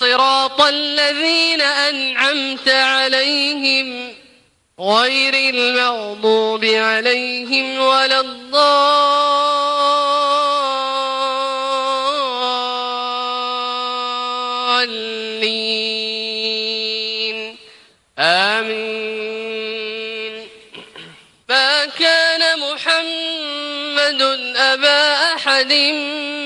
صراط الذين أنعمت عليهم غير المغضوب عليهم ولا الضالين. آمين. ما كان محمد أبا أحد من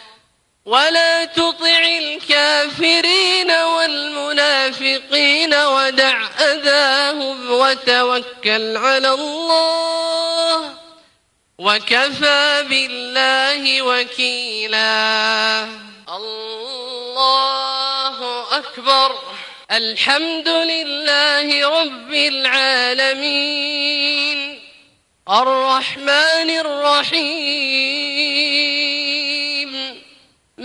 ولا تطع الكافرين والمنافقين ودع أذاهم وتوكل على الله وكفى بالله وكيلا. الله أكبر. الحمد لله رب العالمين. الرحمن الرحيم.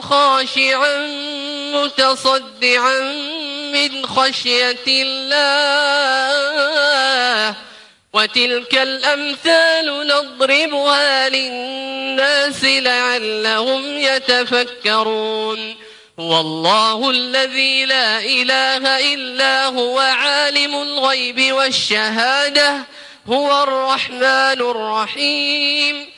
خاشعا متصدعا من خشية الله. وتلك الأمثال نضربها للناس لعلهم يتفكرون. هو الله الذي لا إله إلا هو عالم الغيب والشهادة. هو الرحمن الرحيم.